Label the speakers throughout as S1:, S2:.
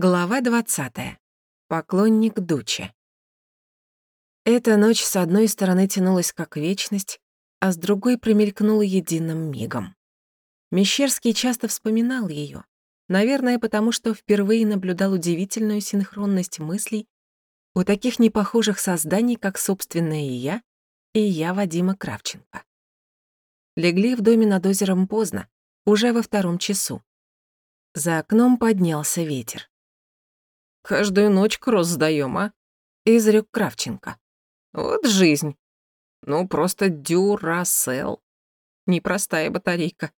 S1: Глава 20. Поклонник Дуче. Эта ночь с одной стороны тянулась как вечность, а с другой промелькнула единым мигом. Мещерский часто вспоминал ее, наверное, потому что впервые наблюдал удивительную синхронность мыслей у таких непохожих созданий, как собственное «я» и «я» Вадима Кравченко. Легли в доме над озером поздно, уже во втором часу. За окном поднялся ветер.
S2: Каждую ночь кросс сдаем, а?»
S1: — изрек Кравченко.
S2: «Вот жизнь. Ну, просто дюрасел. Непростая батарейка.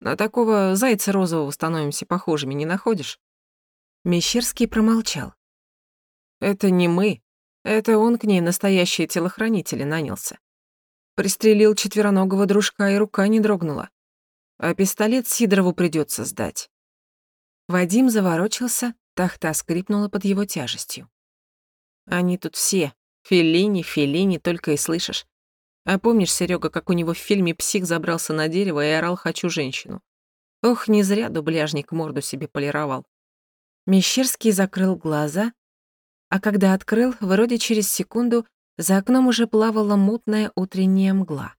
S2: На такого зайца розового становимся похожими, не находишь?»
S1: Мещерский промолчал.
S2: «Это не мы. Это он к ней настоящие телохранители нанялся. Пристрелил четвероногого дружка, и рука не дрогнула. А пистолет Сидорову придется сдать».
S1: Вадим заворочился, Тахта скрипнула под его тяжестью.
S2: Они тут все. Феллини, Феллини, только и слышишь. А помнишь, Серега, как у него в фильме псих забрался на дерево и орал «хочу женщину»? Ох, не зря дубляжник морду себе полировал.
S1: Мещерский закрыл глаза, а когда открыл, вроде через секунду за окном уже плавала мутная утренняя мгла.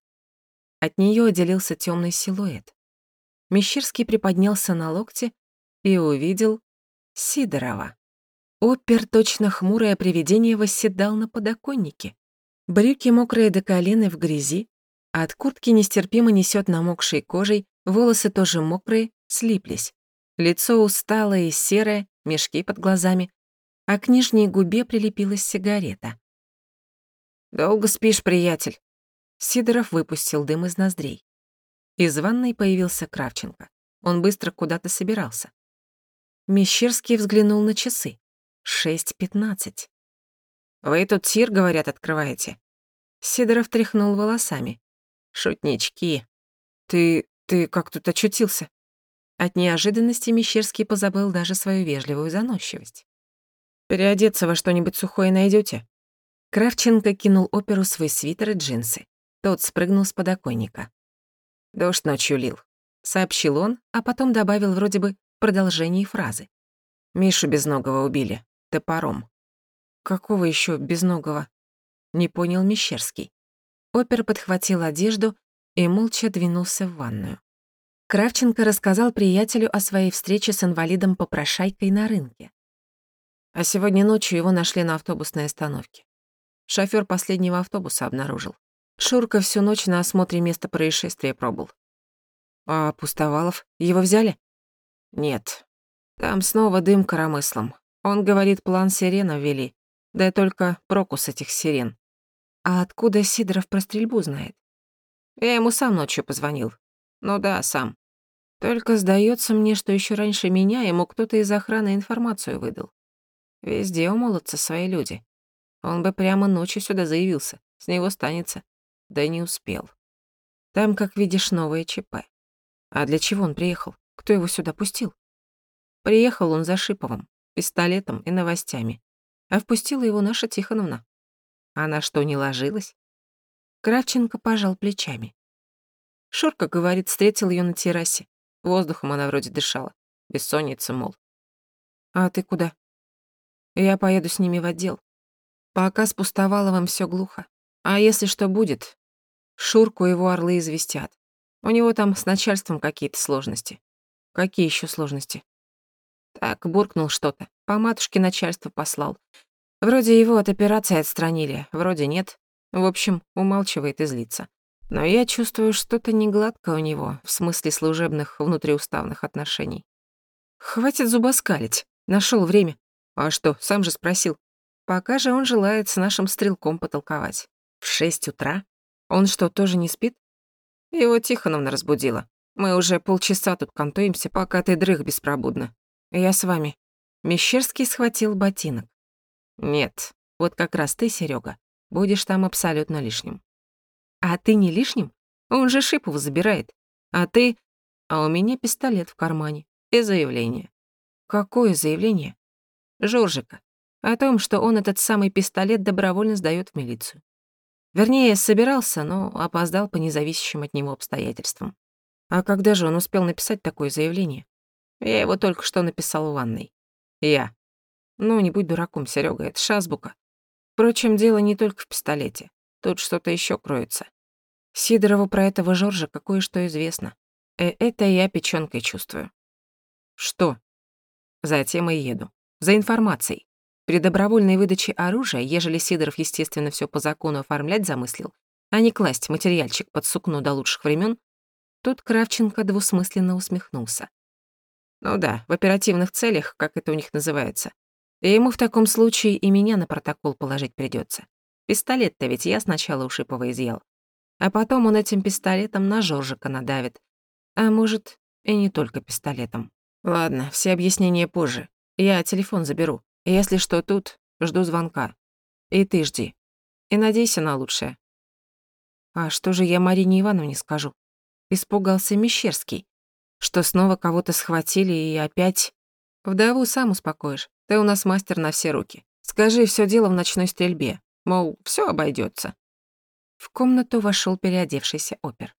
S1: От нее отделился темный силуэт. Мещерский приподнялся на локте и увидел Сидорова. Опер, точно хмурое привидение, восседал на подоконнике. Брюки мокрые до колена в грязи, а от куртки нестерпимо несет намокшей кожей, волосы тоже мокрые, слиплись. Лицо усталое и серое, мешки под глазами, а к нижней губе прилепилась сигарета.
S2: «Долго спишь, приятель?»
S1: Сидоров выпустил дым из ноздрей. Из ванной появился Кравченко. Он быстро куда-то собирался. Мещерский взглянул на часы. Шесть пятнадцать.
S2: «Вы тут тир, говорят, открываете?»
S1: Сидоров тряхнул волосами.
S2: «Шутнички. Ты... ты как тут очутился?»
S1: От неожиданности Мещерский позабыл даже свою вежливую заносчивость.
S2: «Переодеться во что-нибудь сухое найдете?
S1: Кравченко кинул оперу свой свитер и джинсы. Тот спрыгнул с подоконника.
S2: «Дождь ночью лил», —
S1: сообщил он, а потом добавил вроде бы продолжении фразы.
S2: Мишу Безногого убили. Топором.
S1: Какого еще Безногого? Не понял Мещерский. Опер подхватил одежду и молча двинулся в ванную. Кравченко рассказал приятелю о своей встрече с инвалидом-попрошайкой на рынке.
S2: А сегодня ночью его нашли на автобусной остановке. Шофёр последнего автобуса обнаружил. Шурка всю ночь на осмотре места происшествия пробыл.
S1: А Пустовалов? Его взяли?
S2: Нет. Там снова дым коромыслом. Он говорит, план сирена ввели. Да только проку с этих сирен.
S1: А откуда Сидоров про стрельбу знает?
S2: Я ему сам ночью позвонил. Ну да, сам. Только сдается мне, что еще раньше меня ему кто-то из охраны информацию выдал. Везде у молодца свои люди. Он бы прямо ночью сюда заявился. С него станется. Да не успел. Там, как видишь, новое ЧП. А для чего он приехал? Кто его сюда пустил? Приехал он за Шиповым, пистолетом и новостями. А впустила его наша Тихоновна. Она что, не ложилась?
S1: Кравченко пожал плечами.
S2: Шурка, говорит, встретил ее на террасе. Воздухом она вроде дышала. Бессонница, мол.
S1: А ты куда?
S2: Я поеду с ними в отдел. Пока с Пустоваловым всё глухо. А если что будет, Шурку его орлы известят. У него там с начальством какие-то сложности.
S1: Какие еще сложности?
S2: Так, буркнул что-то. По матушке начальство послал. Вроде его от операции отстранили, вроде нет. В общем, умалчивает и злится. Но я чувствую, что-то негладко у него, в смысле служебных внутриуставных отношений.
S1: Хватит зубоскалить. Нашел время.
S2: А что, сам же спросил.
S1: Пока же он желает с нашим стрелком потолковать.
S2: В шесть утра?
S1: Он что, тоже не спит?
S2: Его Тихоновна разбудила. Мы уже полчаса тут кантуемся, пока ты дрых беспробудно.
S1: Я с вами. Мещерский схватил ботинок.
S2: Нет, вот как раз ты, Серега, будешь там абсолютно лишним.
S1: А ты не лишним? Он же Шипова забирает. А ты...
S2: А у меня пистолет в кармане. И заявление.
S1: Какое заявление?
S2: Жоржика. О том, что он этот самый пистолет добровольно сдаёт в милицию. Вернее, собирался, но опоздал по независящим от него обстоятельствам.
S1: А когда же он успел написать такое заявление?
S2: Я его только что написал в ванной. Я. Ну, не будь дураком, Серега, это шазбука. Впрочем, дело не только в пистолете. Тут что-то еще кроется. Сидорову про этого Жоржа кое-что известно. Э это я печёнкой чувствую. Что? Затем и еду. За информацией. При добровольной выдаче оружия, ежели Сидоров, естественно, все по закону оформлять замыслил, а не класть материальчик под сукно до лучших времен, тут Кравченко двусмысленно усмехнулся. Ну да, в оперативных целях, как это у них называется. И ему в таком случае и меня на протокол положить придется. Пистолет-то ведь я сначала у Шипова изъял. А потом он этим пистолетом на Жоржика надавит. А может, и не только пистолетом. Ладно, все объяснения позже. Я телефон заберу. Если что тут, жду звонка. И ты жди. И надейся на лучшее. А что же я Марине Ивановне скажу? Испугался Мещерский. Что снова кого-то схватили и опять... Вдову сам успокоишь. Ты у нас мастер на все руки. Скажи, все дело в ночной стрельбе. Мол, все обойдется. В комнату вошел переодевшийся опер.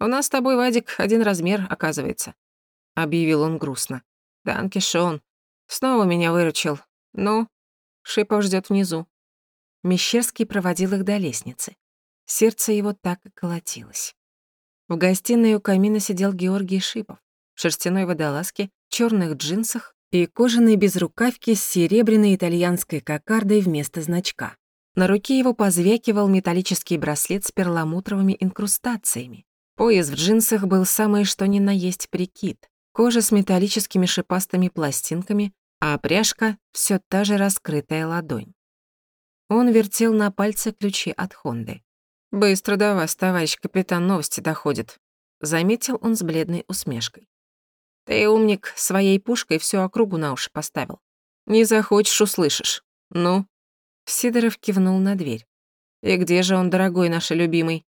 S2: «У нас с тобой, Вадик, один размер, оказывается», — объявил он грустно. «Данки, Шон. Снова меня выручил. Ну, Шипов ждет внизу». Мещерский проводил их до лестницы. Сердце его так и колотилось. В гостиной у камина сидел Георгий Шипов в шерстяной водолазке, черных джинсах и кожаной безрукавке с серебряной итальянской кокардой вместо значка. На руке его позвякивал металлический браслет с перламутровыми инкрустациями. Пояс в джинсах был самое что ни на есть прикид. Кожа с металлическими шипастыми пластинками, а пряжка — всё та же раскрытая ладонь. Он вертел на пальце ключи от Хонды. «Быстро до вас, товарищ капитан, новости доходят», — заметил он с бледной усмешкой. «Ты, умник, своей пушкой всю округу на уши поставил. Не захочешь — услышишь. Ну, Сидоров кивнул на дверь. «И где же он, дорогой наш любимый?»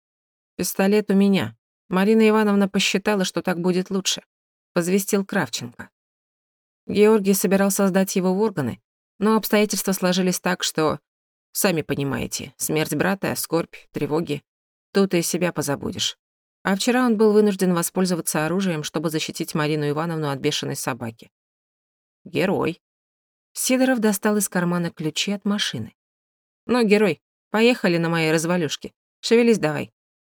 S2: «Пистолет у меня. Марина Ивановна посчитала, что так будет лучше», — возвестил Кравченко. Георгий собирался сдать его в органы, но обстоятельства сложились так, что... Сами понимаете, смерть брата, скорбь, тревоги. Тут и себя позабудешь. А вчера он был вынужден воспользоваться оружием, чтобы защитить Марину Ивановну от бешеной собаки. Герой. Сидоров достал из кармана ключи от машины. «Ну, герой, поехали на моей развалюшке. Шевелись давай».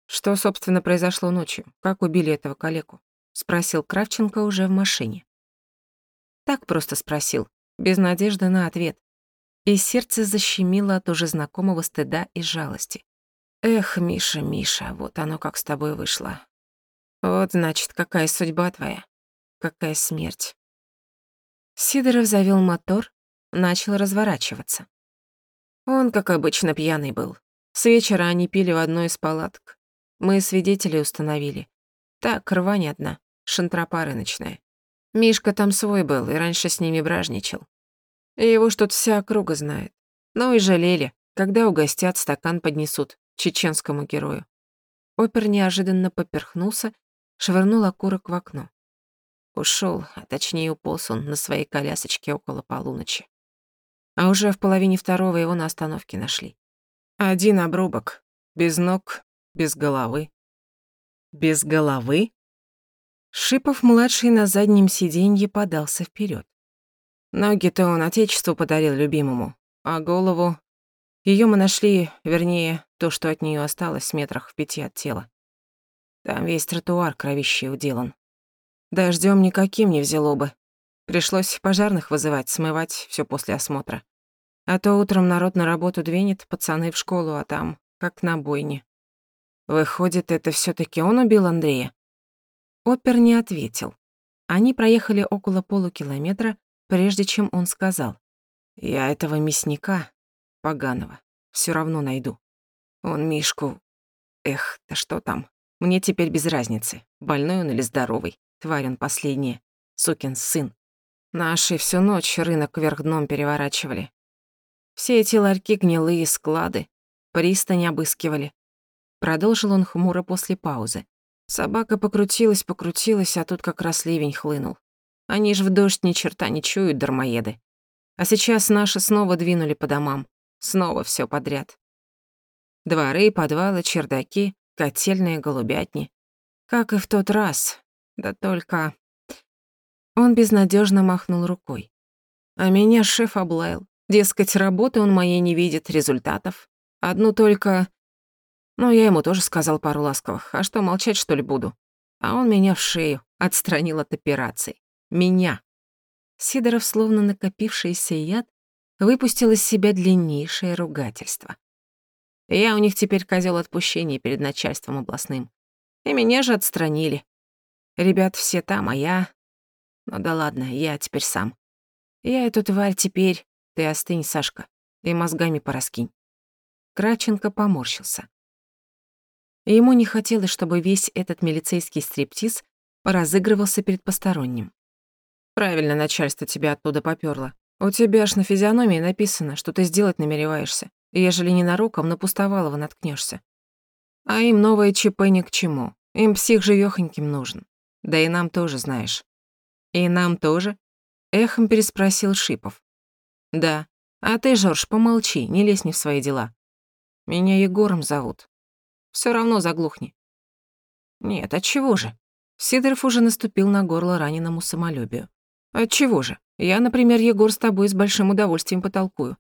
S2: «Что, собственно, произошло ночью? Как убили этого калеку?» — спросил Кравченко уже в машине. Так просто спросил, без надежды на ответ. И сердце защемило от уже знакомого стыда и жалости. «Эх, Миша, Миша, вот оно как с тобой вышло. Вот, значит, какая судьба твоя, какая смерть». Сидоров завел мотор, начал разворачиваться. Он, как обычно, пьяный был. С вечера они пили в одной из палаток. Мы свидетелей установили. Так, рвань одна, шантропа рыночная. Мишка там свой был и раньше с ними бражничал. И его что-то вся округа знает. Ну и жалели, когда угостят, стакан поднесут чеченскому герою. Опер неожиданно поперхнулся, швырнул окурок в окно. Ушел, а точнее уполз он на своей колясочке около полуночи а уже в половине второго его на остановке нашли. Один обрубок, без ног, без головы. Без головы? Шипов-младший на заднем сиденье подался вперед. Ноги-то он отечеству подарил любимому, а голову... Ее мы нашли, вернее, то, что от нее осталось, метрах в пяти от тела. Там весь тротуар кровищей уделан. Дождем никаким не взяло бы. Пришлось пожарных вызывать, смывать все после осмотра. А то утром народ на работу двинет, пацаны в школу, а там как на бойне. Выходит, это все таки он убил Андрея? Опер не ответил. Они проехали около полукилометра, прежде чем он сказал. «Я этого мясника, поганого, все равно найду. Он Мишку... Эх, да что там? Мне теперь без разницы, больной он или здоровый. Тварь он последняя, сукин сын. Наши всю ночь рынок вверх дном переворачивали. Все эти ларьки гнилые, склады, пристань обыскивали. Продолжил он хмуро после паузы. Собака покрутилась, покрутилась, а тут как раз ливень хлынул. Они ж в дождь ни черта не чуют, дармоеды. А сейчас наши снова двинули по домам. Снова все подряд. Дворы, подвалы, чердаки, котельные, голубятни. Как и в тот раз. Да только... Он безнадежно махнул рукой. А меня шеф облаял. Дескать, работы он моей не видит, результатов. Одну только... Ну, я ему тоже сказал пару ласковых. А что, молчать, что ли, буду? А он меня в шею отстранил от операции. Меня. Сидоров, словно накопившийся яд, выпустил из себя длиннейшее ругательство. Я у них теперь козел отпущения перед начальством областным. И меня же отстранили. Ребят все там, а я... Ну да ладно, я теперь сам. Я эту тварь теперь... Ты остынь, Сашка, и мозгами пораскинь. Кравченко поморщился. Ему не хотелось, чтобы весь этот милицейский стриптиз разыгрывался перед посторонним. Правильно начальство тебя оттуда попёрло. У тебя аж на физиономии написано, что ты сделать намереваешься, ежели ненароком на пустовалого наткнешься. А им новое ЧП ни к чему. Им псих живёхоньким нужен. Да и нам тоже, знаешь. И нам тоже? Эхом переспросил Шипов. Да. А ты, Жорж, помолчи, не лезь не в свои дела. Меня Егором зовут. Всё равно заглухни. Нет, отчего же? Сидоров уже наступил на горло раненому самолюбию. Отчего же? Я, например, Егор, с тобой с большим удовольствием потолкую.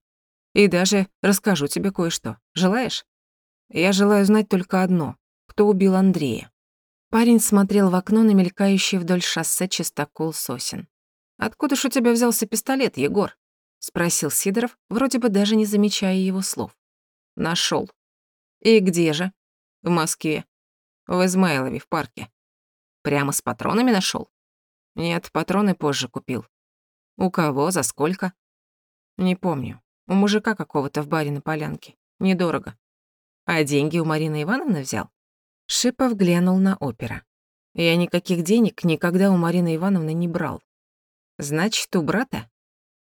S2: И даже расскажу тебе кое-что. Желаешь? Я желаю знать только одно. Кто убил Андрея? Парень смотрел в окно на мелькающий вдоль шоссе чистокол сосен. «Откуда ж у тебя взялся пистолет, Егор?» — спросил Сидоров, вроде бы даже не замечая его слов. Нашел. «И где же?» «В Москве. В Измайлове, в парке». «Прямо с патронами нашел? «Нет, патроны позже купил». «У кого? За сколько?» «Не помню. У мужика какого-то в баре на Полянке. Недорого». «А деньги у Марины Ивановны взял?» Шипов глянул на опера. «Я никаких денег никогда у Марины Ивановны не брал». «Значит, у брата?»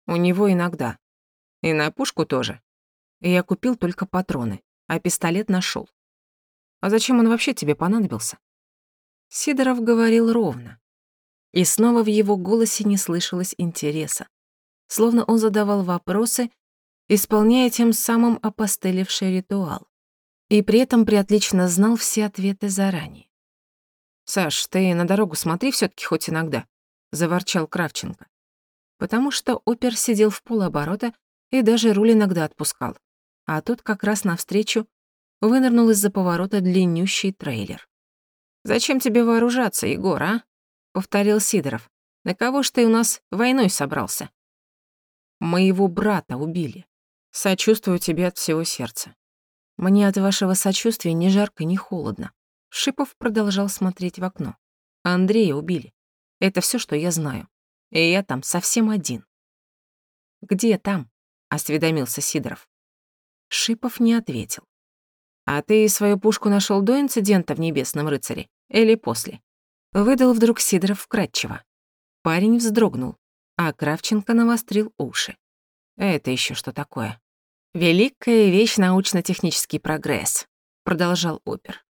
S2: «У него иногда. И на пушку тоже. Я купил только патроны, а пистолет нашел. А зачем он вообще тебе понадобился?» Сидоров говорил ровно. И снова в его голосе не слышалось интереса. Словно он задавал вопросы, исполняя тем самым опостылевший ритуал и при этом приотлично знал все ответы заранее. «Саш, ты на дорогу смотри все таки хоть иногда», — заворчал Кравченко. Потому что опер сидел в полоборота и даже руль иногда отпускал. А тут как раз навстречу вынырнул из-за поворота длиннющий трейлер. «Зачем тебе вооружаться, Егор, а?» — повторил Сидоров. «На кого ж ты у нас войной собрался?» «Моего брата убили. Сочувствую тебе от всего сердца. Мне от вашего сочувствия ни жарко, ни холодно. Шипов продолжал смотреть в окно. Андрея убили. Это все, что я знаю. И я там совсем один. Где там? осведомился Сидоров. Шипов не ответил. А ты свою пушку нашел до инцидента в Небесном рыцаре или после? Выдал вдруг Сидоров вкратчиво. Парень вздрогнул, а Кравченко навострил уши. Это еще что такое? «Великая вещь научно-технический прогресс», — продолжал опер.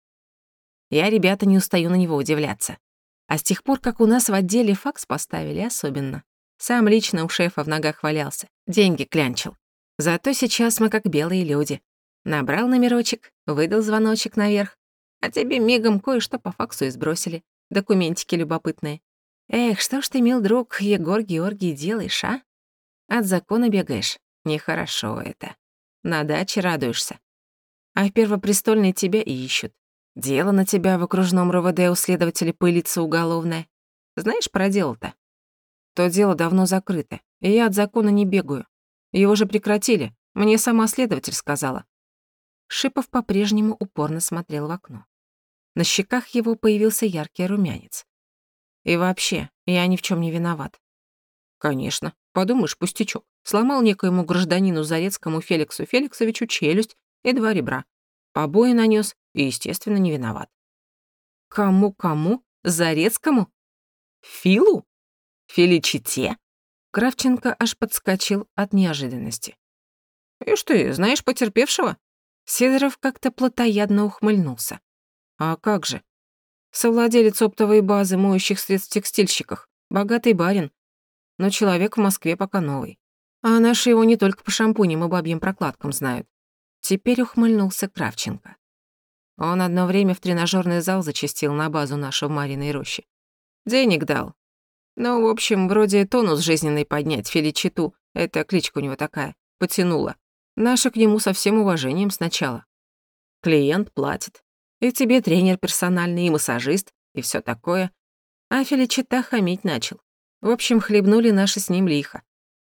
S2: «Я, ребята, не устаю на него удивляться. А с тех пор, как у нас в отделе факс поставили, особенно. Сам лично у шефа в ногах валялся, деньги клянчил. Зато сейчас мы как белые люди. Набрал номерочек, выдал звоночек наверх, а тебе мигом кое-что по факсу и сбросили. Документики любопытные. Эх, что ж ты, мил друг, Егор Георгий, делаешь, а? От закона бегаешь. Нехорошо это. На даче радуешься. А в Первопрестольной тебя ищут. Дело на тебя в окружном РОВД у следователя пылится уголовное. Знаешь про дело-то? То дело давно закрыто, и я от закона не бегаю. Его же прекратили, мне сама следователь сказала. Шипов по-прежнему упорно смотрел в окно. На щеках его появился яркий румянец. И вообще, я ни в чем не виноват. Конечно, подумаешь, пустячок. Сломал некоему гражданину Зарецкому Феликсу Феликсовичу челюсть и два ребра. Побои нанес и, естественно, не виноват. Кому-кому? Зарецкому? Филу? Феличите? Кравченко аж подскочил от неожиданности. «И что, знаешь потерпевшего?» Сидоров как-то плотоядно ухмыльнулся. «А как же? Совладелец оптовой базы моющих средств текстильщиках. Богатый барин. Но человек в Москве пока новый. А наши его не только по шампуням и бабьим прокладкам знают. Теперь ухмыльнулся Кравченко. Он одно время в тренажерный зал зачастил на базу нашу в Мариной роще. Денег дал. Ну, в общем, вроде тонус жизненный поднять, феличиту, Это кличка у него такая. Потянула. Наша к нему со всем уважением сначала. Клиент платит. И тебе тренер персональный, и массажист, и все такое. А Феличита хамить начал. В общем, хлебнули наши с ним лихо.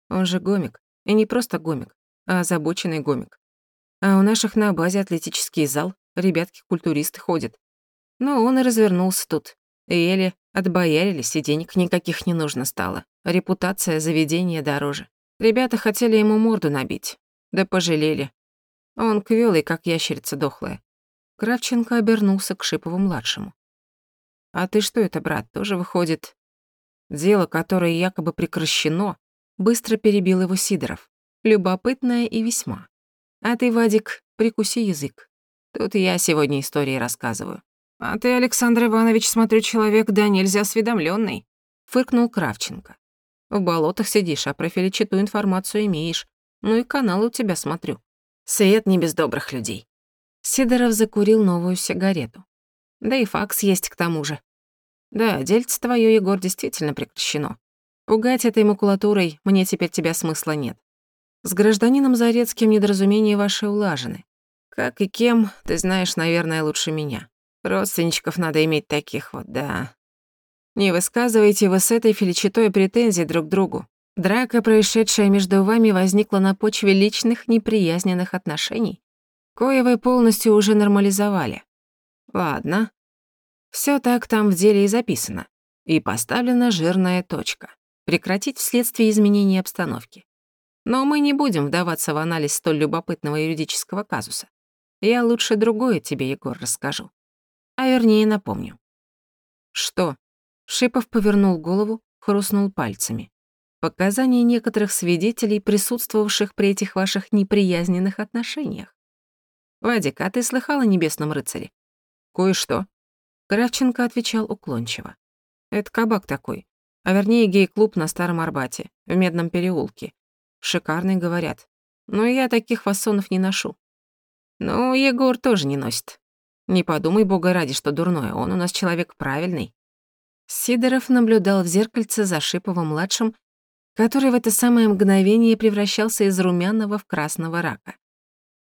S2: Он же гомик. И не просто гомик, а озабоченный гомик. А у наших на базе атлетический зал, ребятки-культуристы ходят. Но он и развернулся тут. Еле отбоярились, и денег никаких не нужно стало. Репутация заведения дороже. Ребята хотели ему морду набить. Да пожалели. Он квёлый, как ящерица дохлая. Кравченко обернулся к Шипову-младшему. «А ты что это, брат, тоже выходит?» Дело, которое якобы прекращено, быстро перебил его Сидоров. Любопытное и весьма. А ты, Вадик, прикуси язык. Тут я сегодня истории рассказываю. А ты, Александр Иванович, смотрю, человек да нельзя осведомленный, фыркнул Кравченко. В болотах сидишь, а про Феличиту информацию имеешь. Ну и канал у тебя смотрю. Свет не без добрых людей. Сидоров закурил новую сигарету. Да и факс есть к тому же. Да, дельце твое, Егор, действительно прекращено. Пугать этой макулатурой мне теперь тебя смысла нет. С гражданином Зарецким недоразумения ваши улажены. Как и кем, ты знаешь, наверное, лучше меня. Родственничков надо иметь таких вот, да. Не высказывайте вы с этой Феличитой претензий друг другу. Драка, происшедшая между вами, возникла на почве личных неприязненных отношений, кое вы полностью уже нормализовали. Ладно. Все так там в деле и записано. И поставлена жирная точка. Прекратить вследствие изменения обстановки. Но мы не будем вдаваться в анализ столь любопытного юридического казуса. Я лучше другое тебе, Егор, расскажу. А вернее напомню. Что? Шипов повернул голову, хрустнул пальцами. Показания некоторых свидетелей, присутствовавших при этих ваших неприязненных отношениях. Вадик, а ты слыхал о небесном рыцаре? Кое-что. Кравченко отвечал уклончиво. Это кабак такой, а вернее гей-клуб на Старом Арбате, в Медном переулке. Шикарный, говорят. Но я таких фасонов не ношу. Ну, Егор тоже не носит. Не подумай, бога ради, что дурное, он у нас человек правильный. Сидоров наблюдал в зеркальце за Шиповым-младшим, который в это самое мгновение превращался из румяного в красного рака.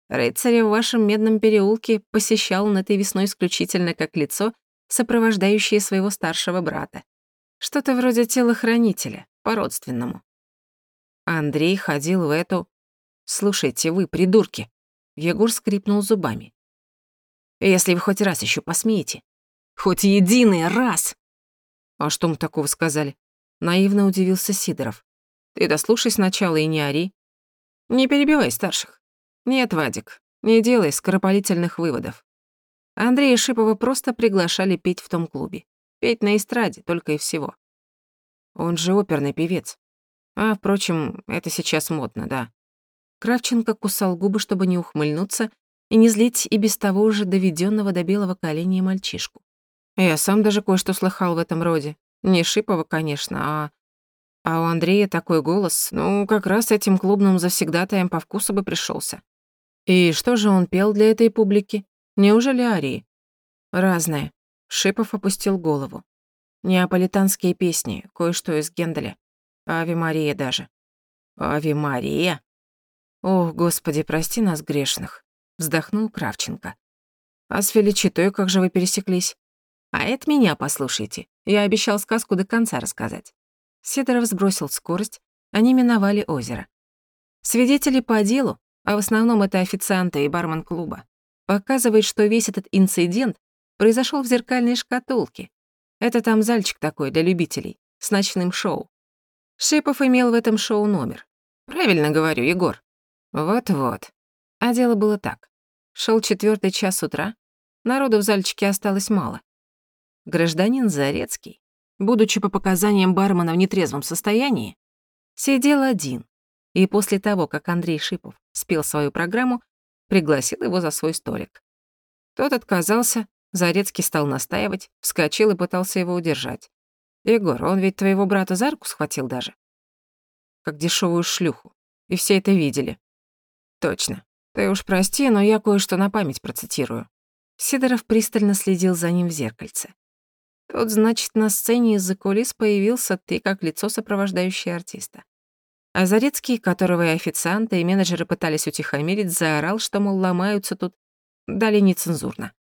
S2: Рыцаря в вашем медном переулке посещал он этой весной исключительно как лицо, сопровождающее своего старшего брата. Что-то вроде телохранителя, по-родственному. Андрей ходил в эту... Слушайте, вы, придурки. Егор скрипнул зубами. Если вы хоть раз еще посмеете. Хоть единый раз! А что мы такого сказали? Наивно удивился Сидоров. Ты дослушай сначала и не ори. Не перебивай старших. Нет, Вадик, не делай скоропалительных выводов. Андрея Шипова просто приглашали петь в том клубе. Петь на эстраде, только и всего. Он же оперный певец. А, впрочем, это сейчас модно, да. Кравченко кусал губы, чтобы не ухмыльнуться и не злить и без того уже доведенного до белого коленя мальчишку. Я сам даже кое-что слыхал в этом роде. Не Шипова, конечно, а... А у Андрея такой голос, ну, как раз этим клубным завсегдатаем по вкусу бы пришелся. И что же он пел для этой публики? Неужели арии? Разное. Шипов опустил голову. Неаполитанские песни, кое-что из Генделя. Ави Мария даже. Ави Мария? Ох, Господи, прости нас грешных. Вздохнул Кравченко. А с Феличитой как же вы пересеклись? А это меня послушайте. Я обещал сказку до конца рассказать. Сидоров сбросил скорость, они миновали озеро. Свидетели по делу, а в основном это официанты и бармен клуба, показывают, что весь этот инцидент произошел в зеркальной шкатулке. Это там зальчик такой для любителей, с ночным шоу. Шипов имел в этом шоу номер. Правильно говорю, Егор. Вот-вот. А дело было так. Шел четвертый час утра, народу в зальчике осталось мало. Гражданин Зарецкий, будучи по показаниям бармена в нетрезвом состоянии, сидел один, и после того, как Андрей Шипов спел свою программу, пригласил его за свой столик. Тот отказался, Зарецкий стал настаивать, вскочил и пытался его удержать. Егор, он ведь твоего брата за руку схватил даже. Как дешевую шлюху. И все это видели. Точно. Ты уж прости, но я кое-что на память процитирую. Сидоров пристально следил за ним в зеркальце. Тут, значит, на сцене из-за кулис появился ты как лицо, сопровождающее артиста. А Зарецкий, которого и официанты, и менеджеры пытались утихомирить, заорал, что, мол, ломаются тут, далее нецензурно.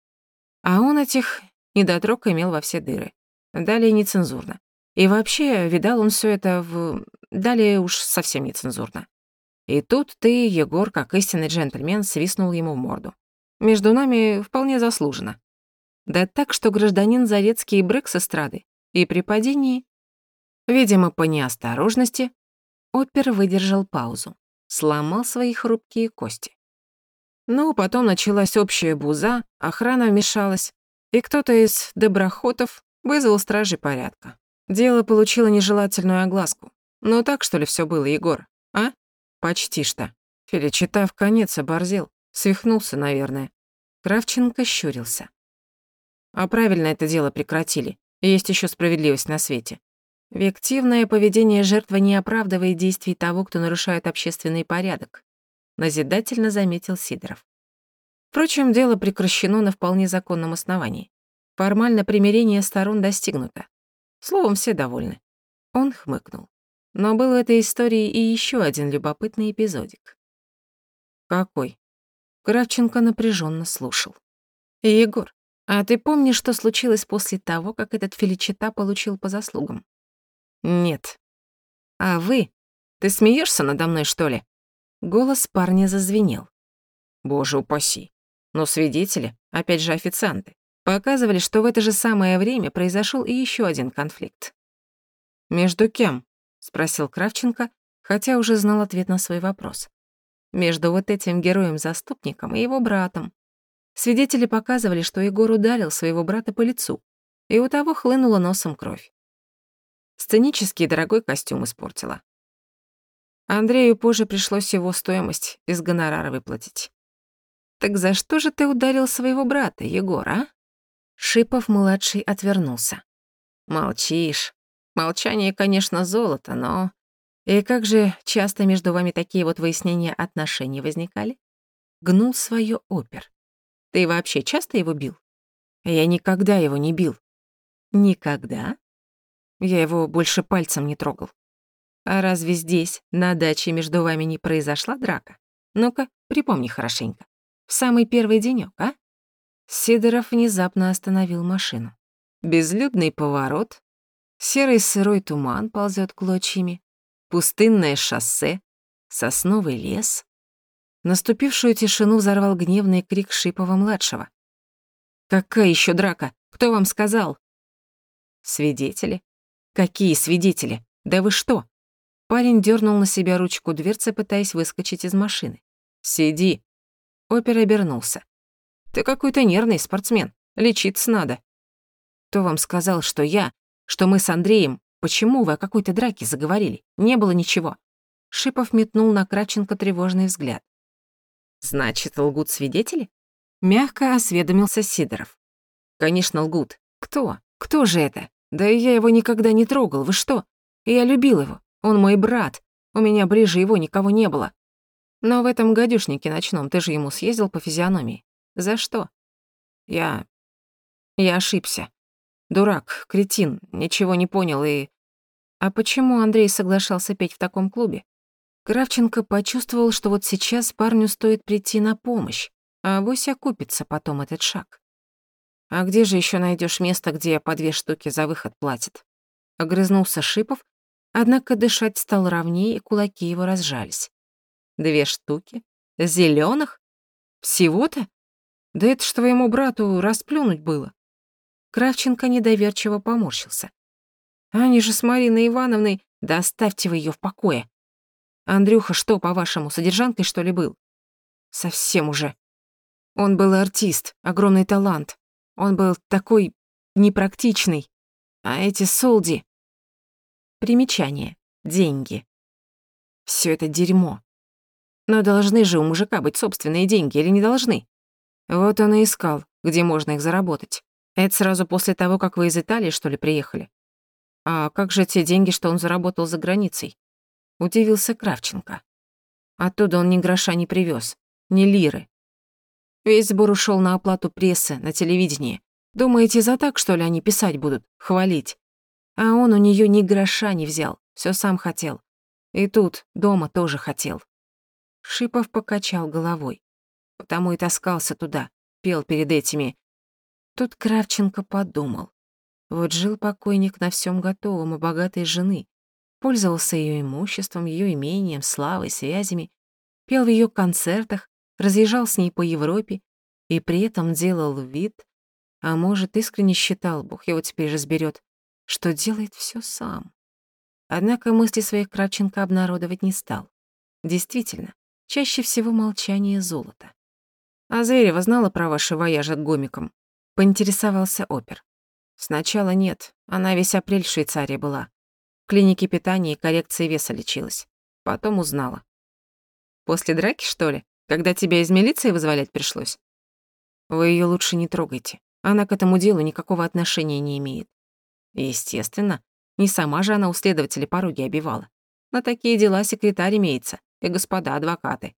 S2: А он этих недотрог имел во все дыры. Далее нецензурно. И вообще, видал он все это в... Далее уж совсем нецензурно. И тут ты, Егор, как истинный джентльмен, свистнул ему в морду. Между нами вполне заслуженно. Да так, что гражданин Зарецкий брык с эстрады. И при падении... Видимо, по неосторожности, опер выдержал паузу, сломал свои хрупкие кости. Ну, потом началась общая буза, охрана вмешалась, и кто-то из доброхотов вызвал стражи порядка. Дело получило нежелательную огласку. Ну так, что ли, все было, Егор, а? Почти что. Филичита в конец оборзел. Свихнулся, наверное. Кравченко щурился. А правильно это дело прекратили. Есть еще справедливость на свете. Вективное поведение жертвы не оправдывает действий того, кто нарушает общественный порядок, назидательно заметил Сидоров. Впрочем, дело прекращено на вполне законном основании. Формально примирение сторон достигнуто. Словом, все довольны. Он хмыкнул. Но был в этой истории и еще один любопытный эпизодик. Какой? Кравченко напряженно слушал. Егор, а ты помнишь, что случилось после того, как этот Феличита получил по заслугам? Нет. А вы? Ты смеешься надо мной, что ли? Голос парня зазвенел. Боже упаси. Но свидетели, опять же официанты, показывали, что в это же самое время произошел и еще один конфликт. «Между кем?» — спросил Кравченко, хотя уже знал ответ на свой вопрос. «Между вот этим героем-заступником и его братом. Свидетели показывали, что Егор ударил своего брата по лицу, и у того хлынула носом кровь. Сценический дорогой костюм испортила. Андрею позже пришлось его стоимость из гонорара выплатить. «Так за что же ты ударил своего брата, Егор, а?» Шипов-младший отвернулся. «Молчишь. Молчание, конечно, золото, но...» «И как же часто между вами такие вот выяснения отношений возникали?» Гнул свое опер. «Ты вообще часто его бил?» «Я никогда его не бил». «Никогда?» Я его больше пальцем не трогал. А разве здесь, на даче, между вами не произошла драка? Ну-ка, припомни хорошенько. В самый первый денёк, а? Сидоров внезапно остановил машину. Безлюдный поворот, серый сырой туман ползёт клочьями, пустынное шоссе, сосновый лес. Наступившую тишину взорвал гневный крик Шипова-младшего. «Какая ещё драка? Кто вам сказал?» «Свидетели. «Какие свидетели? Да вы что?» Парень дернул на себя ручку дверцы, пытаясь выскочить из машины. «Сиди». Опер обернулся. «Ты какой-то нервный спортсмен. Лечиться надо». «Кто вам сказал, что я, что мы с Андреем? Почему вы о какой-то драке заговорили? Не было ничего». Шипов метнул на Краченко тревожный взгляд. «Значит, лгут свидетели?» Мягко осведомился Сидоров. «Конечно, лгут. Кто? Кто же это?» Да и я его никогда не трогал, вы что? Я любил его, он мой брат. У меня ближе его никого не было. Но в этом гадюшнике ночном ты же ему съездил по физиономии. За что? Я... Я ошибся. Дурак, кретин, ничего не понял и... А почему Андрей соглашался петь в таком клубе? Кравченко почувствовал, что вот сейчас парню стоит прийти на помощь, а авось окупится потом этот шаг. А где же еще найдешь место, где по две штуки за выход платят? Огрызнулся Шипов, однако дышать стал ровнее, и кулаки его разжались. Две штуки? Зеленых? Всего-то? Да это ж твоему брату расплюнуть было. Кравченко недоверчиво поморщился. Они же с Мариной Ивановной, да оставьте вы ее в покое. Андрюха что, по-вашему, содержанкой, что ли, был? Совсем уже. Он был артист, огромный талант. Он был такой непрактичный. А эти солди... Примечание. Деньги. Все это дерьмо. Но должны же у мужика быть собственные деньги или не должны? Вот он и искал, где можно их заработать. Это сразу после того, как вы из Италии, что ли, приехали? А как же те деньги, что он заработал за границей? Удивился Кравченко. Оттуда он ни гроша не привез, ни лиры. Весь сбор ушел на оплату прессы, на телевидении. Думаете, за так, что ли, они писать будут, хвалить? А он у нее ни гроша не взял, все сам хотел. И тут, дома тоже хотел. Шипов покачал головой. Потому и таскался туда, пел перед этими. Тут Кравченко подумал. Вот жил покойник на всем готовом у богатой жены, пользовался ее имуществом, ее имением, славой, связями, пел в ее концертах, разъезжал с ней по Европе и при этом делал вид, а может, искренне считал, Бог его теперь разберет, что делает все сам. Однако мысли своих Кравченко обнародовать не стал. Действительно, чаще всего молчание золота. «А Зверева знала про ваши вояжи к гомикам?» — поинтересовался опер. «Сначала нет, она весь апрель в Швейцарии была. В клинике питания и коррекции веса лечилась. Потом узнала. После драки, что ли? Когда тебя из милиции вызволять пришлось? Вы ее лучше не трогайте. Она к этому делу никакого отношения не имеет. Естественно. Не сама же она у следователя пороги обивала. На такие дела секретарь имеется и господа адвокаты.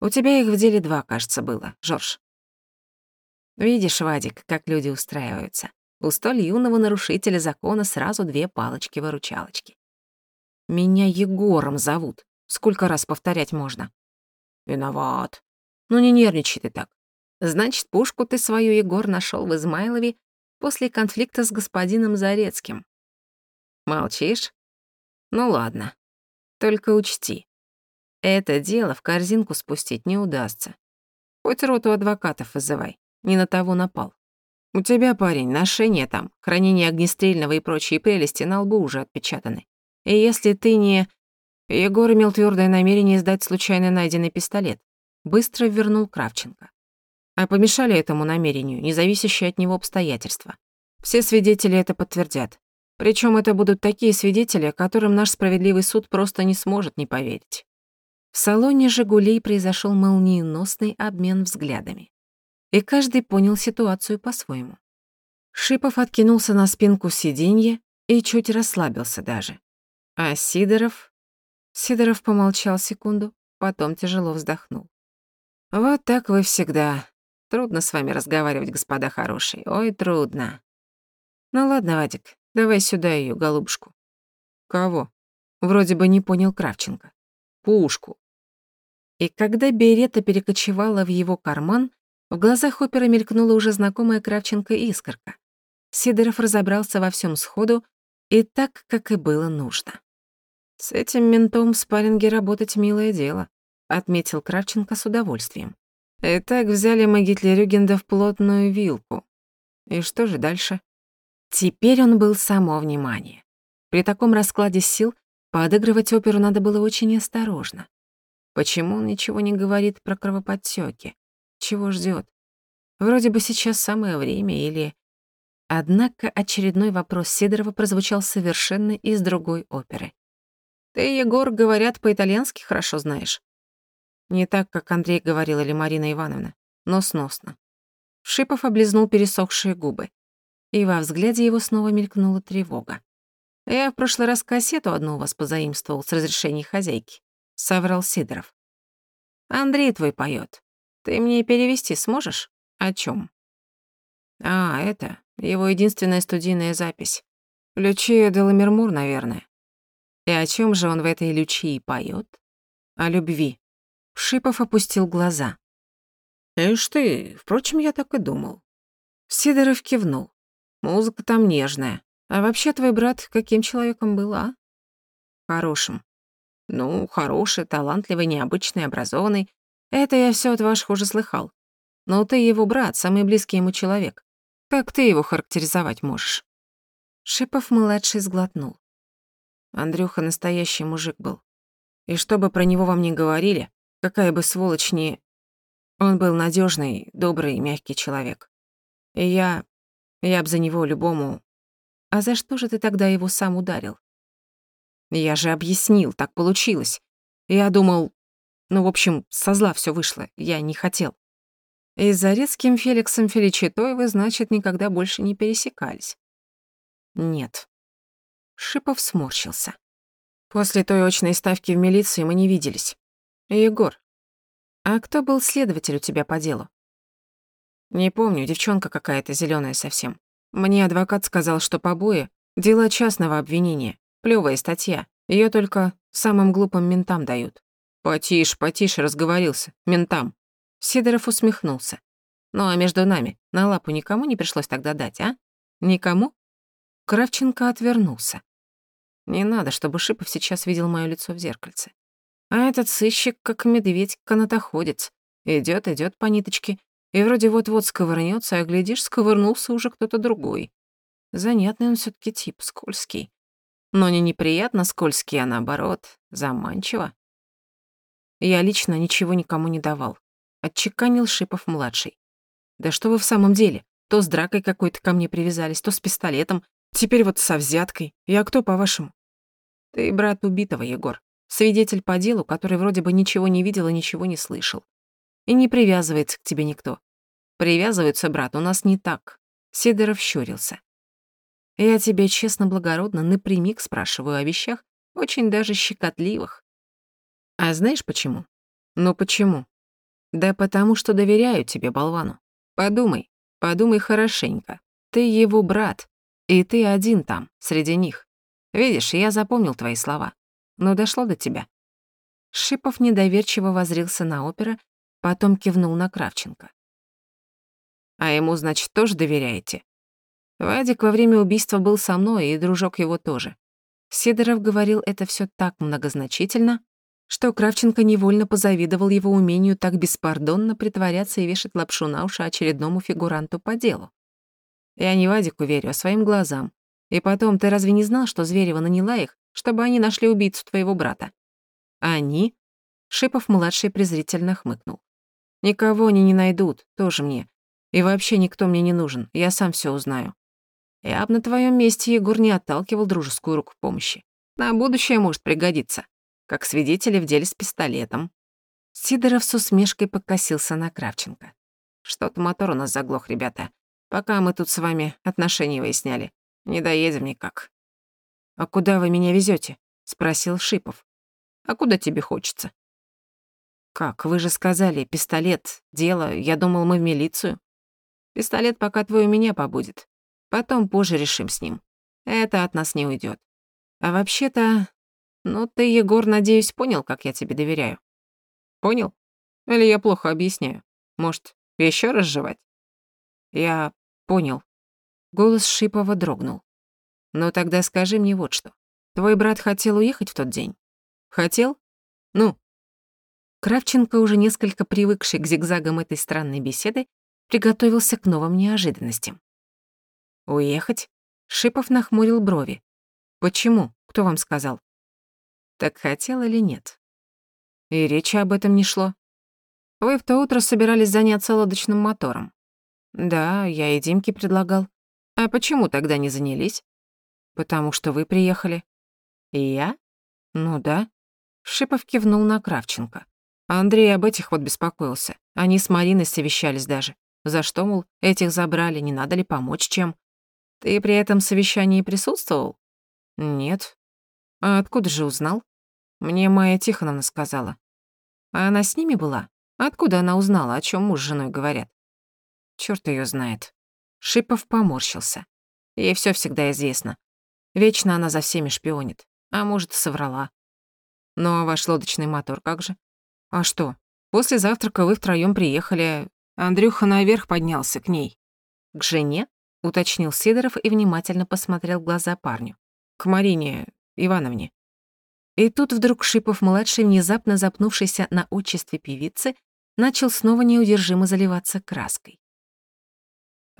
S2: У тебя их в деле два, кажется, было, Жорж. Видишь, Вадик, как люди устраиваются. У столь юного нарушителя закона сразу две палочки-выручалочки. Меня Егором зовут. Сколько раз повторять можно? Виноват. Ну не нервничай ты так. Значит, пушку ты свою, Егор, нашел в Измайлове после конфликта с господином Зарецким. Молчишь? Ну ладно. Только учти. Это дело в корзинку спустить не удастся. Хоть роту адвокатов вызывай. Не на того напал. У тебя, парень, ношение там, хранение огнестрельного и прочие прелести на лбу уже отпечатаны. И если ты не... Егор имел твердое намерение сдать случайно найденный пистолет. Быстро вернул Кравченко. А помешали этому намерению независящие от него обстоятельства. Все свидетели это подтвердят. Причем это будут такие свидетели, которым наш справедливый суд просто не сможет не поверить. В салоне «Жигулей» произошел молниеносный обмен взглядами и каждый понял ситуацию по-своему. Шипов откинулся на спинку сиденья и чуть расслабился даже. А Сидоров... Сидоров помолчал секунду, потом тяжело вздохнул. «Вот так вы всегда. Трудно с вами разговаривать, господа хорошие. Ой, трудно. Ну ладно, Вадик, давай сюда ее, голубушку». «Кого?» Вроде бы не понял Кравченко. «Пушку». И когда берета перекочевала в его карман, в глазах опера мелькнула уже знакомая Кравченко искорка. Сидоров разобрался во всем сходу и так, как и было нужно. «С этим ментом в спарринге работать милое дело», — отметил Кравченко с удовольствием. И так взяли мы Гитлерюгенда в плотную вилку. И что же дальше? Теперь он был само внимание. При таком раскладе сил подыгрывать оперу надо было очень осторожно. Почему он ничего не говорит про кровоподтёки? Чего ждет? Вроде бы сейчас самое время или... Однако очередной вопрос Сидорова прозвучал совершенно из другой оперы. «Ты, Егор, говорят, по-итальянски хорошо знаешь». Не так, как Андрей говорил или Марина Ивановна, но сносно. Шипов облизнул пересохшие губы. И во взгляде его снова мелькнула тревога. «Я в прошлый раз кассету одну у вас позаимствовал с разрешения хозяйки», — соврал Сидоров. «Андрей твой поет. Ты мне перевести сможешь? О чем? А, это его единственная студийная запись. Лючия де Ламермур, наверное. И о чем же он в этой Лючии поет? О любви. Шипов опустил глаза. Ишь ты, впрочем, я так и думал. Сидоров кивнул. Музыка там нежная. А вообще твой брат каким человеком был, а? Хорошим. Ну, хороший, талантливый, необычный, образованный, это я все от ваших уже слыхал. Но ты его брат, самый близкий ему человек. Как ты его характеризовать можешь?» Шипов-младший сглотнул. Андрюха настоящий мужик был. И что бы про него вам ни говорили, какая бы сволочь ни... Он был надежный, добрый, мягкий человек. И я... я б за него любому... А за что же ты тогда его сам ударил? Я же объяснил, так получилось. Я думал, ну, в общем, со зла всё вышло, я не хотел. И с Зарецким Феликсом Феличитой вы, значит, никогда больше не пересекались? Нет. Шипов сморщился. После той очной ставки в милиции мы не виделись. Егор, а кто был следователь у тебя по делу? Не помню, девчонка какая-то зелёная совсем. Мне адвокат сказал, что побои — дело частного обвинения, плёвая статья. Её только Самым глупым ментам дают. Потише, потише, разговорился. Ментам. Сидоров усмехнулся. Ну а между нами, на лапу никому не пришлось тогда дать, а? Никому? Кравченко отвернулся. Не надо, чтобы Шипов сейчас видел моё лицо в зеркальце. А этот сыщик, как медведь-канатоходец. Идёт, идёт по ниточке, и вроде вот-вот сковырнётся, а глядишь, сковырнулся уже кто-то другой. Занятный он всё таки тип, скользкий. Но не неприятно скользкий, а наоборот, заманчиво. Я лично ничего никому не давал. Отчеканил Шипов-младший. Да что вы в самом деле? То с дракой какой-то ко мне привязались, то с пистолетом, теперь вот со взяткой. Я кто, по-вашему? Ты брат убитого, Егор. Свидетель по делу, который вроде бы ничего не видел и ничего не слышал. И не привязывается к тебе никто. Привязывается, брат, у нас не так. Сидоров щурился. Я тебя честно-благородно напрямик спрашиваю о вещах, очень даже щекотливых. А знаешь почему? Ну почему? Да потому что доверяю тебе, болвану. Подумай, подумай хорошенько. Ты его брат, и ты один там, среди них. Видишь, я запомнил твои слова. Но дошло до тебя. Шипов недоверчиво возрился на опера, потом кивнул на Кравченко. А ему, значит, тоже доверяете? Вадик во время убийства был со мной, и дружок его тоже. Сидоров говорил это все так многозначительно, что Кравченко невольно позавидовал его умению так беспардонно притворяться и вешать лапшу на уши очередному фигуранту по делу. Я не Вадику верю, а своим глазам. И потом, ты разве не знал, что Зверева наняла их, чтобы они нашли убийцу твоего брата? Они? Шипов-младший презрительно хмыкнул. Никого они не найдут, тоже мне. И вообще никто мне не нужен, я сам все узнаю. Я б на твоем месте, Егор, не отталкивал дружескую руку помощи. На будущее может пригодиться как свидетели в деле с пистолетом. Сидоров с усмешкой покосился на Кравченко. Что-то мотор у нас заглох, ребята. Пока мы тут с вами отношения выясняли. Не доедем никак. «А куда вы меня везете? спросил Шипов. «А куда тебе хочется?» «Как? Вы же сказали, пистолет, дело. Я думал, мы в милицию». «Пистолет пока твой у меня побудет. Потом позже решим с ним. Это от нас не уйдет. А вообще-то ну, ты, Егор, надеюсь, понял, как я тебе доверяю? Понял? Или я плохо объясняю? Может, еще раз жевать? Я понял. Голос Шипова дрогнул. Ну тогда скажи мне вот что. Твой брат хотел уехать в тот день? Хотел? Ну? Кравченко, уже несколько привыкший к зигзагам этой странной беседы, приготовился к новым неожиданностям. «Уехать?» Шипов нахмурил брови. «Почему? Кто вам сказал?» Так хотел или нет? И речи об этом не шло. Вы в то утро собирались заняться лодочным мотором. Да, я и Димке предлагал. А почему тогда не занялись? Потому что вы приехали. И я? Ну да. Шипов кивнул на Кравченко. Андрей об этих вот беспокоился. Они с Мариной совещались даже. За что, мол, этих забрали, не надо ли помочь чем? Ты при этом совещании присутствовал? Нет. А откуда же узнал? Мне Майя Тихоновна сказала. А она с ними была? Откуда она узнала, о чем муж с женой говорят? Чёрт её знает. Шипов поморщился. Ей всё всегда известно. Вечно она за всеми шпионит. А может, соврала. Ну а ваш лодочный мотор как же? А что? После завтрака вы втроём приехали. Андрюха наверх поднялся к ней. К жене? Уточнил Сидоров и внимательно посмотрел в глаза парню. К Марине Ивановне. И тут вдруг Шипов-младший, внезапно запнувшийся на отчестве певицы, начал снова неудержимо заливаться краской.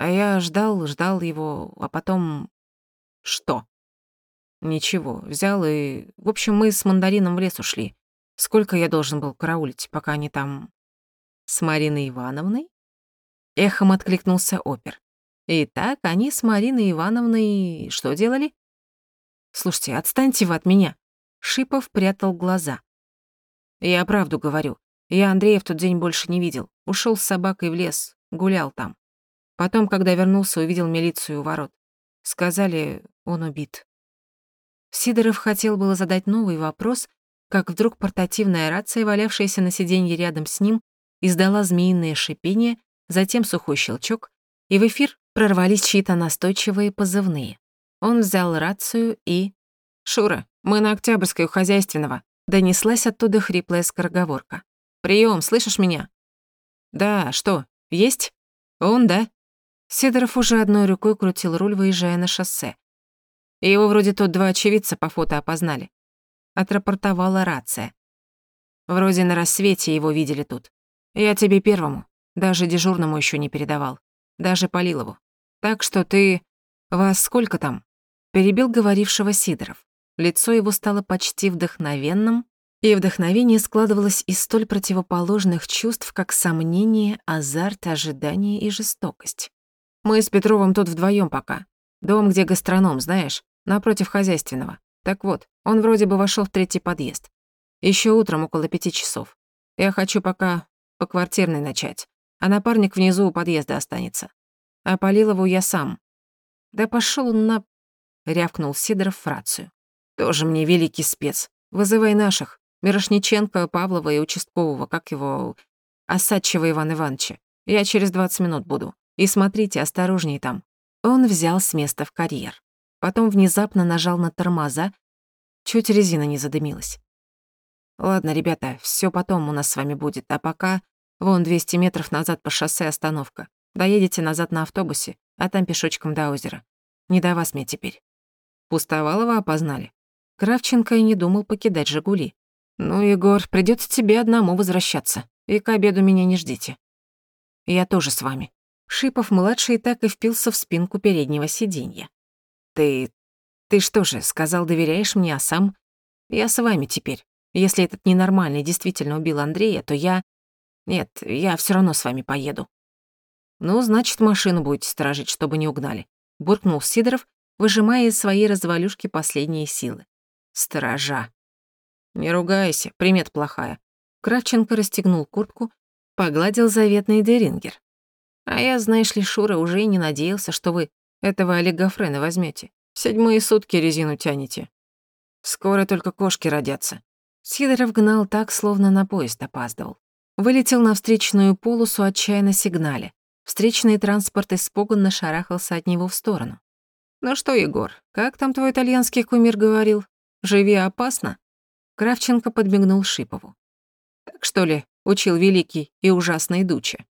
S2: А я ждал, ждал его, а потом... Что? Ничего, взял и... В общем, мы с мандарином в лес ушли. Сколько я должен был караулить, пока они там... С Мариной Ивановной? Эхом откликнулся опер. Итак, они с Мариной Ивановной что делали? Слушайте, отстаньте вы от меня. Шипов прятал глаза. «Я правду говорю. Я Андрея в тот день больше не видел. Ушел с собакой в лес, гулял там. Потом, когда вернулся, увидел милицию у ворот. Сказали, он убит». Сидоров хотел было задать новый вопрос, как вдруг портативная рация, валявшаяся на сиденье рядом с ним, издала змеиное шипение, затем сухой щелчок, и в эфир прорвались чьи-то настойчивые позывные. Он взял рацию и... «Шура, мы на Октябрьской у хозяйственного.
S1: Донеслась оттуда хриплая скороговорка. «Приём, слышишь меня?» «Да, что, есть? Он, да?» Сидоров уже одной рукой крутил руль, выезжая на шоссе. Его вроде тут два очевидца по фото опознали. Отрапортовала рация. Вроде на рассвете его видели тут. Я тебе первому, даже дежурному еще не передавал. Даже Полилову. Так что ты... Вас сколько там?» Перебил говорившего Сидоров. Лицо его стало почти вдохновенным, и вдохновение складывалось из столь противоположных чувств, как сомнение, азарт, ожидание и жестокость. «Мы с Петровым тут вдвоем пока. Дом, где гастроном, знаешь, напротив хозяйственного. Так вот, он вроде бы вошел в третий подъезд. Еще утром около пяти часов. Я хочу пока по квартирной начать, а напарник внизу у подъезда останется. А Полилову я сам. Да пошел он на... рявкнул Сидоров в рацию. Тоже мне великий спец. Вызывай наших. Мирошниченко, Павлова и участкового, как его... Осадчего Ивана Ивановича. Я через 20 минут буду. И смотрите, осторожней там. Он взял с места в карьер. Потом внезапно нажал на тормоза, чуть резина не задымилась. Ладно, ребята, все потом у нас с вами будет, а пока вон 200 метров назад по шоссе остановка. Доедете назад на автобусе, а там пешочком до озера. Не до вас мне теперь. Пустовалова опознали. Кравченко и не думал покидать «Жигули». «Ну, Егор, придётся тебе одному возвращаться, и к обеду меня не ждите. Я тоже с вами». Шипов-младший так и впился в спинку переднего сиденья. «Ты... ты что же, сказал, доверяешь мне, а сам? Я с вами теперь. Если этот ненормальный действительно убил Андрея, то я... Нет, я всё равно с вами поеду». «Ну, значит, машину будете сторожить, чтобы не угнали», — буркнул Сидоров, выжимая из своей развалюшки последние силы. Сторожа. Не ругайся, примет плохая. Кравченко расстегнул куртку, погладил заветный дерингер. А я, знаешь ли, Шура, уже и не надеялся, что вы этого олигофрена возьмете. Седьмые сутки резину тянете. Скоро только кошки родятся. Сидоров гнал так, словно на поезд опаздывал. Вылетел на встречную полосу, отчаянно сигнале. Встречный транспорт испуганно шарахался от него в сторону. «Ну что, Егор, как там твой итальянский кумир говорил? Живи опасно?» Кравченко подмигнул Шипову. «Так что ли?» — учил великий и ужасный Дуча.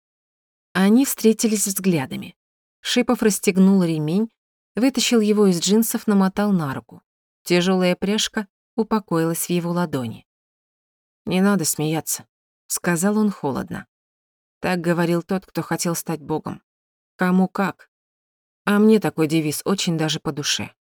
S1: Они встретились взглядами. Шипов расстегнул ремень, вытащил его из джинсов, намотал на руку. Тяжелая пряжка упокоилась в его ладони. «Не надо смеяться», — сказал он холодно. Так говорил тот, кто хотел стать богом. Кому как. А мне такой девиз очень даже по душе.